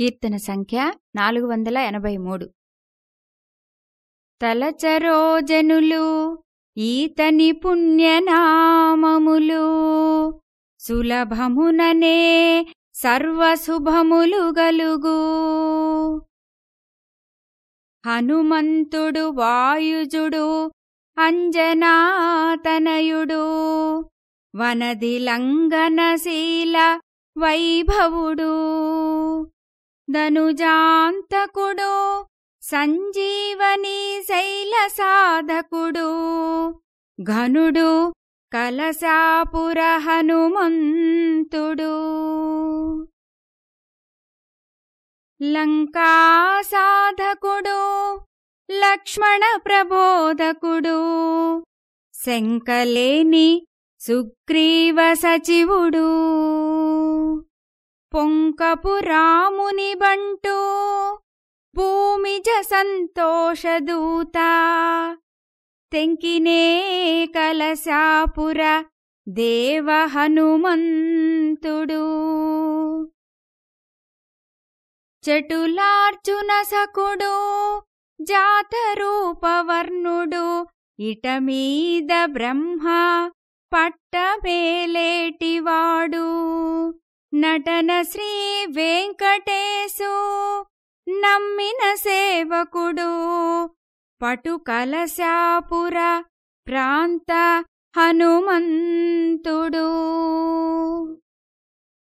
కీర్తన సంఖ్య నాలుగు వందల ఎనభై మూడు. తలచరోజనులు ఈతని పుణ్యనామములు సులభముననే సర్వశుభములు గలుగు. హనుమంతుడు వాయుజుడు అంజనాతనయుడు వనదిలంఘనశీల వైభవుడు. ధనుజాంతకుడు సంజీవని శైల సాధకుడు ఘనుడు కలశాపుర హనుమంతుడు లంకా సాధకుడు లక్ష్మణ ప్రబోధకుడు శంకలేని సుగ్రీవ సచివుడు. పొంకపు రాముని బంటు భూమిజ సంతోషదూత. తెంకినే కలశాపుర దేవ హనుమంతుడు. చటులార్జున సకుడు జాతరూపవర్ణుడు ఇటమీద బ్రహ్మ పట్టమేలేటివాడు. నటన శ్రీ వెంకటేశు నమ్మిన సేవకుడు. పటు కలశాపుర ప్రాంత హనుమంతుడు.